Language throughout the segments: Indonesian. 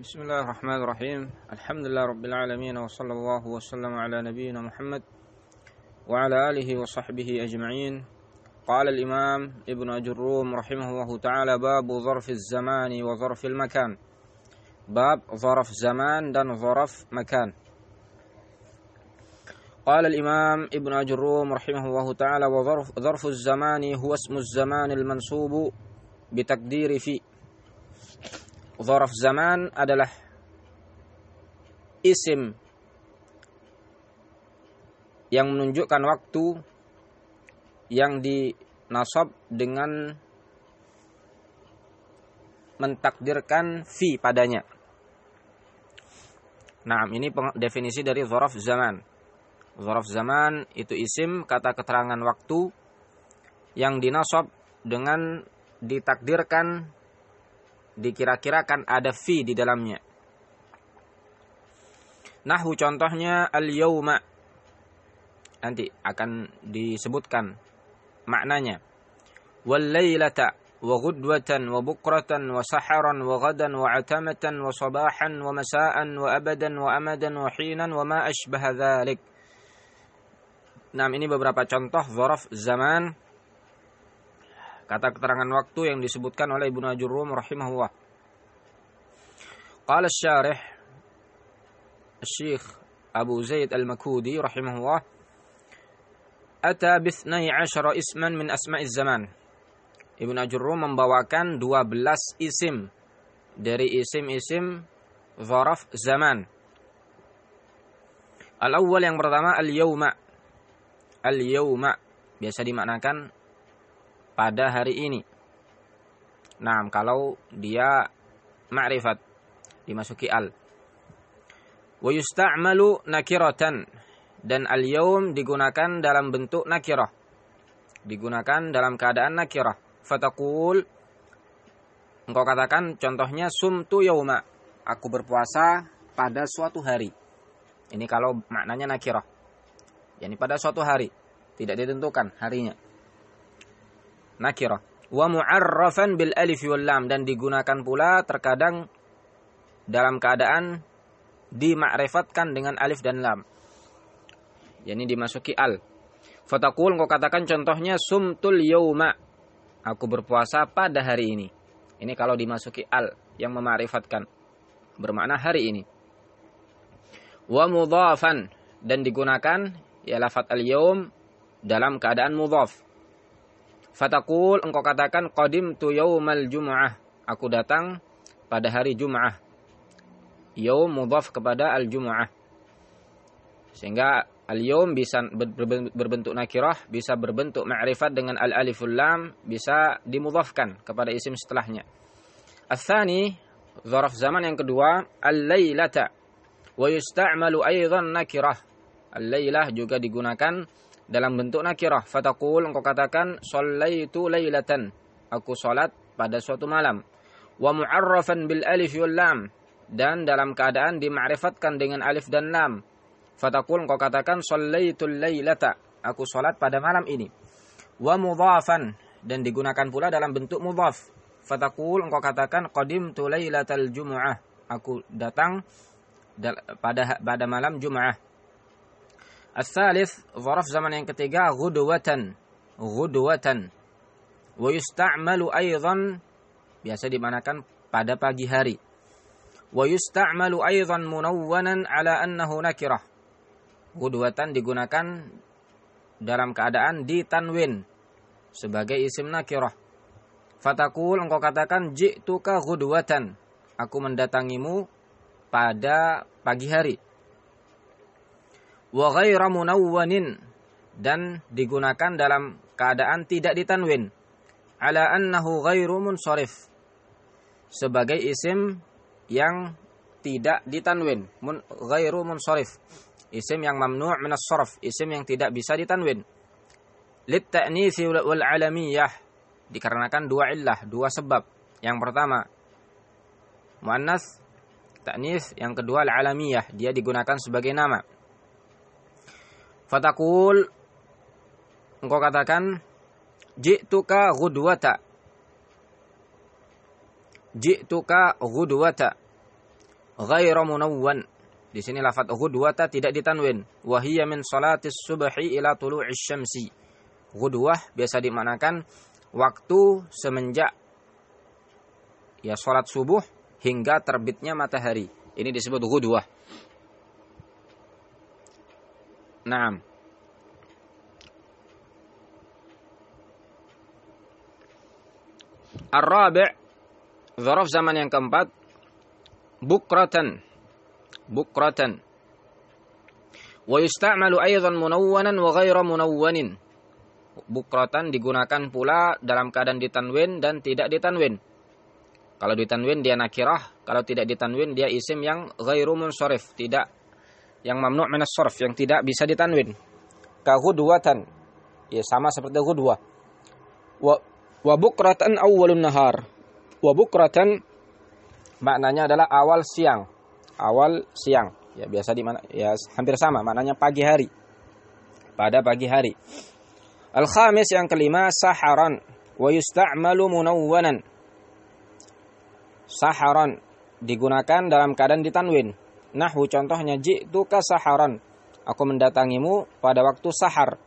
بسم الله الرحمن الرحيم الحمد لله رب العالمين وصلى الله وسلم على نبينا محمد وعلى آله وصحبه أجمعين قال الإمام ابن أجروم رحمه الله تعالى باب ظرف الزمان وظرف المكان باب ظرف زمان dan ظرف مكان قال الإمام ابن أجروم رحمه الله تعالى وظرف ظرف الزمان هو اسم الزمان المنصوب بتقدير في Zorof zaman adalah isim yang menunjukkan waktu yang dinasab dengan mentakdirkan fi padanya. Nah, ini definisi dari zorof zaman. Zorof zaman itu isim kata keterangan waktu yang dinasab dengan ditakdirkan dikira-kirakan ada fi di dalamnya. Nahwu contohnya al-yauma. Nanti akan disebutkan maknanya. Wal lailata wa ghudwatan wa bukratan wa saharan wa ghadan wa atamatan wa sabahan wa masaan wa abadan wa amadan wa hinan wa ma ashbaha dhalik. Nah, ini beberapa contoh zorof zaman kata keterangan waktu yang disebutkan oleh Ibnu Ajurum rahimahullah. Qala syarih Syekh Abu Zaid Al-Makudi rahimahullah Ata bithnai asyara isman min asma'iz zaman. Ibnu Ajurum membawakan 12 isim dari isim-isim zaraf zaman. Al-awwal yang pertama al-yauma. Al-yauma biasa dimaknakan pada hari ini. Nah, kalau dia ma'rifat dimasuki al. Wa yusta'malu nakiratan dan al-yaum digunakan dalam bentuk nakirah. Digunakan dalam keadaan nakirah. Fataqul engkau katakan contohnya sumtu yauma. Aku berpuasa pada suatu hari. Ini kalau maknanya nakirah. Yani pada suatu hari, tidak ditentukan harinya nakirah wa mu'arrafan bil alif wal lam dan digunakan pula terkadang dalam keadaan dimakrifatkan dengan alif dan lam. Yani dimasuki al. Fatakul engkau katakan contohnya sumtul yauma. Aku berpuasa pada hari ini. Ini kalau dimasuki al yang memakrifatkan bermakna hari ini. Wa mudhafan dan digunakan ya lafat al yaum dalam keadaan mudhaf Fatakul engkau katakan qadim tu yaumal jum'ah. Aku datang pada hari Jum'ah. Yaum mudhaf kepada al-jum'ah. Sehingga al-yaum bisa berbentuk nakirah, bisa berbentuk ma'rifat dengan al-aliful lam, bisa dimudhafkan kepada isim setelahnya. Al-thani, zaraf zaman yang kedua, al-lailata. Wa yusta'malu aydan nakirah. Al-lailah juga digunakan dalam bentuk nakirah. Fatakul engkau katakan sallaitu lailatan. Aku salat pada suatu malam. Wa mu'arrafan bil alif wal lam dan dalam keadaan dima'rifatkan dengan alif dan lam. Fatakul engkau katakan sallaitul lailata. Aku salat pada malam ini. Wa mudhafan dan digunakan pula dalam bentuk mudhaf. Fatakul engkau katakan qadimtu lailatal jumu'ah. Aku datang pada pada malam Jumat. Al-thalith, zaraf zaman yang ketiga. Ghudwatan. Wa yusta'malu aydan, biasa dimanakan pada pagi hari. Yusta'malu aydan munawwanan ala annahu nakirah. Ghudwatan digunakan dalam keadaan ditanwin sebagai isim nakirah. Fatakul engkau katakan ji'tuka ghudwatan. Aku mendatangimu pada pagi hari wa ghaira munawwanin dan digunakan dalam keadaan tidak ditanwin. Ala annahu ghairu munsharif sebagai isim yang tidak ditanwin. Mun ghairu munsharif isim yang mamnu' min as-sarf isim yang tidak bisa ditanwin. Lit ta'nits wal alamiyah dikarenakan dua illah dua sebab. Yang pertama muannas ta'nis yang kedua al-alamiyah dia digunakan sebagai nama Fatakul engkau katakan ji'tuka ghudwata. Ji'tuka ghudwata. ghairu munawwan. Di sini lafat ghudwata tidak ditanwin. Wahiyya min salatis subhi ila tulu'is syamsi. Ghudwah biasa dimanakan waktu semenjak ya salat subuh hingga terbitnya matahari. Ini disebut ghudwah. Naam. Ar-rabi' zaraf zaman yang keempat. Bukratan. Bukratan. Wa yusta'malu aidan munawwanan wa ghairu munawwanin. Bukratan digunakan pula dalam keadaan ditanwin dan tidak ditanwin. Kalau ditanwin dia nakirah kalau tidak ditanwin dia isim yang ghairu munsharif tidak yang mamnu' minas sarf yang tidak bisa ditanwin. Ka ghudwatan. Ya sama seperti ghudwah. Wa wa bukratan awwalun nahar. Wa bukratan maknanya adalah awal siang. Awal siang. Ya biasa di mana ya hampir sama. Maknanya pagi hari. Pada pagi hari. Al khamis yang kelima saharan. Wa yusta'malu munawwanan. Saharan. Digunakan dalam keadaan ditanwin Nahwu contohnya ji'tu ka saharan. Aku mendatangimu pada waktu sahar.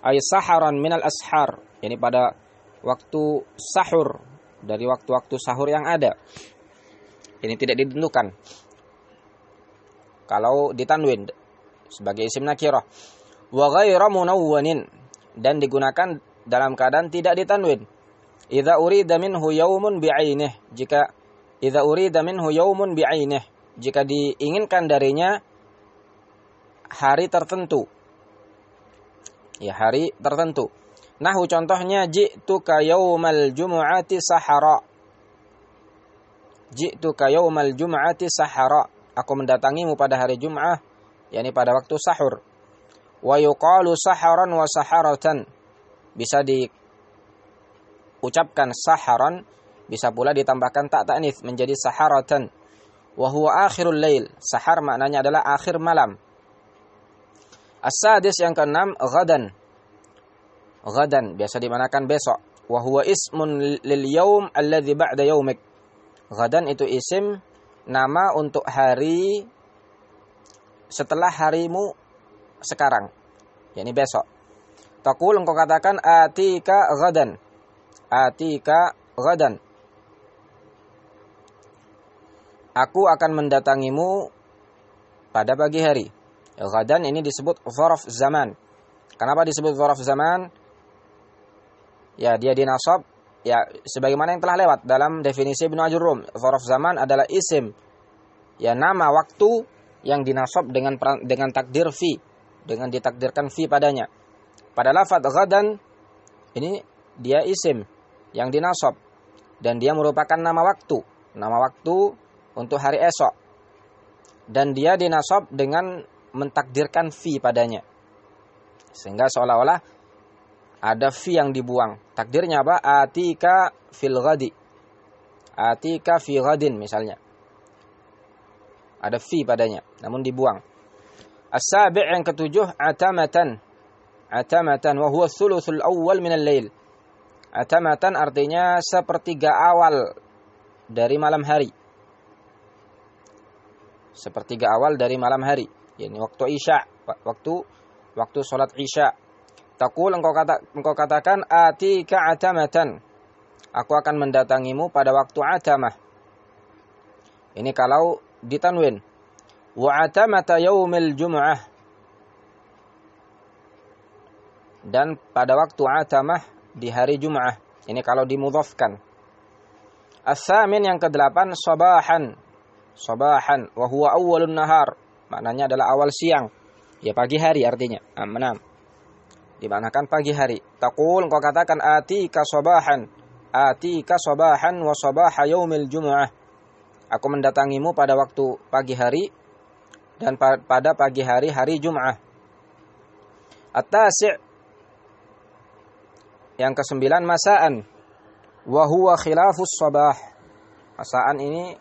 Ay saharan minal ashar. Yani pada waktu sahur. Dari waktu-waktu sahur yang ada. Ini tidak ditentukan. Kalau ditanwin sebagai isim nakirah. Wa munawwanin. Dan digunakan dalam keadaan tidak ditanwin. Idza urida minhu yaumun bi'ainih. Jika idza urida minhu yaumun bi'ainih jika diinginkan darinya hari tertentu. Ya hari tertentu. Nahu contohnya ji'tu ka yaumal jumu'ati sahara. Ji'tu ka yaumal jumu'ati sahara. Aku mendatangimu pada hari Jum'ah yakni pada waktu sahur. Wa yuqalu saharan wa saharatan. Bisa diucapkan saharan bisa pula ditambahkan tak ta'nits menjadi saharatan. Wa huwa akhirul lail. Sahar maknanya adalah akhir malam. As-sadis yang keenam ghadan. Ghadan biasa dimanakan besok. Wa huwa ismun lil yaum alladhi ba'da yaumik. Ghadan itu isim nama untuk hari setelah harimu sekarang. yakni besok. Takul engkau katakan atika ghadan. Atika ghadan. Aku akan mendatangimu pada pagi hari. Ghadan ini disebut zaraf zaman. Kenapa disebut zaraf zaman? Ya, dia dinasab ya sebagaimana yang telah lewat dalam definisi Ibnu Ajurum. Zaraf zaman adalah isim ya nama waktu yang dinasab dengan dengan takdir fi, dengan ditakdirkan fi padanya. Pada lafaz ghadan ini dia isim yang dinasab dan dia merupakan nama waktu. Nama waktu untuk hari esok. Dan dia dinasab dengan mentakdirkan fi padanya. Sehingga seolah-olah ada fi yang dibuang. Takdirnya apa? Atika fil ghadi. Atika fi ghadin misalnya. Ada fi padanya, namun dibuang. As-sabi' yang ketujuh atamatan. Atamatan wa huwa awal minal lail. Atamatan artinya sepertiga awal dari malam hari sepertiga awal dari malam hari. Yakni waktu isya waktu waktu salat isya. Takul engkau kata engkau katakan atika atamatan. Aku akan mendatangimu pada waktu atamah. Ini kalau ditanwin. Wa atamata yaumil jum'ah dan pada waktu atamah di hari Jum'ah. Ini kalau dimudhafkan As-samin yang kedelapan sabahan sabahan wa huwa awwalun nahar. Maknanya adalah awal siang. Ya pagi hari artinya. Enam. Dimanakan pagi hari. Taqul kau katakan atika sabahan. Atika sabahan wa sabaha yaumil jumu'ah. Aku mendatangimu pada waktu pagi hari dan pada pagi hari hari Jum'ah. At-tasi' yang kesembilan masaan. Wa huwa khilafus sabah. Masaan ini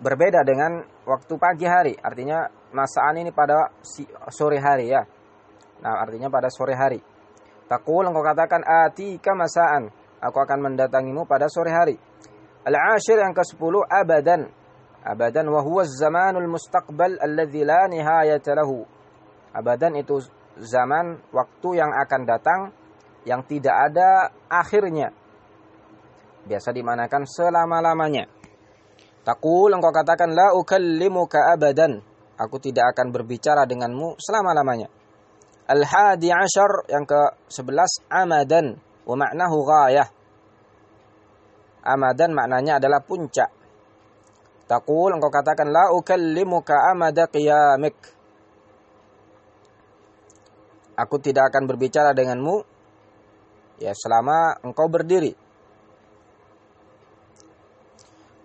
berbeda dengan waktu pagi hari. Artinya masaan ini pada sore hari ya. Nah, artinya pada sore hari. Takul engkau katakan atika masaan. Aku akan mendatangimu pada sore hari. Al-ashir yang ke-10 abadan. Abadan wa zamanul mustaqbal alladzi la nihayata. Abadan itu zaman waktu yang akan datang yang tidak ada akhirnya. Biasa dimanakan selama-lamanya. Takul engkau katakan la ukallimuka abadan. Aku tidak akan berbicara denganmu selama-lamanya. Al-hadi ashar yang ke-11 amadan wa ma'nahu ghayah Amadan maknanya adalah puncak. Takul engkau katakan la ukallimuka amada qiyamik. Aku tidak akan berbicara denganmu ya selama engkau berdiri.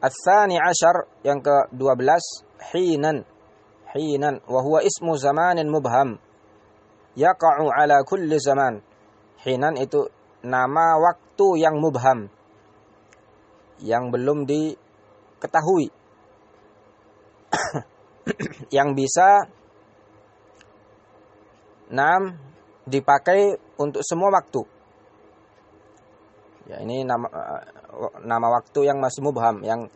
Ats-tsani ashar yang ke-12 hinan. Hinan. Wa huwa ismu zamanin mubham. Yaqa'u ala kulli zaman. Hinan itu nama waktu yang mubham. Yang belum diketahui. Yang bisa enam dipakai untuk semua waktu ya ini nama nama waktu yang masih mubham yang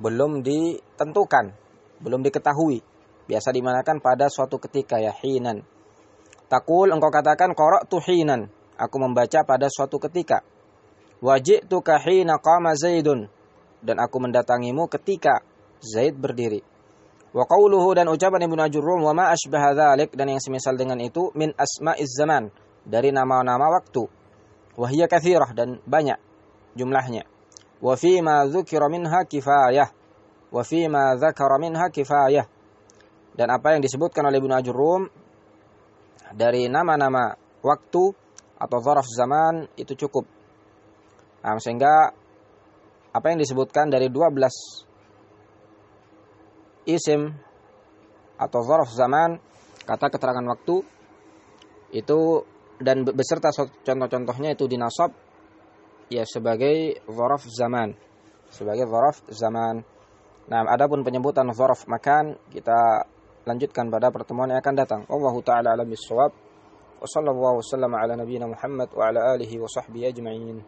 belum ditentukan belum diketahui. Biasa dimanakan pada suatu ketika ya hinan. Takul engkau katakan korok tu hinan. Aku membaca pada suatu ketika. Waji'tuka hina qama Zaidun. Dan aku mendatangimu ketika Zaid berdiri. Wa qawluhu dan ucapan Ibnu Ajurrum wa ma asbaha dan yang semisal dengan itu min asma'iz zaman. Dari nama-nama waktu. Wa hiya katsirah dan banyak jumlahnya. Wa fi ma dzukira minha kifayah. Wa fi ma dzakara minha kifayah. Dan apa yang disebutkan oleh Ibnu Ajurrum dari nama-nama waktu atau zaraf zaman itu cukup Nah, sehingga apa yang disebutkan dari 12 isim atau zarf zaman kata keterangan waktu itu dan beserta contoh-contohnya itu dinasab ya sebagai zarf zaman sebagai zarf zaman. Nah, adapun penyebutan zarf makan kita lanjutkan pada pertemuan yang akan datang. Allahu taala alam bisawab. Wa sallallahu wasallam ala nabiyyina Muhammad wa ala alihi wa sahbihi ajma'in.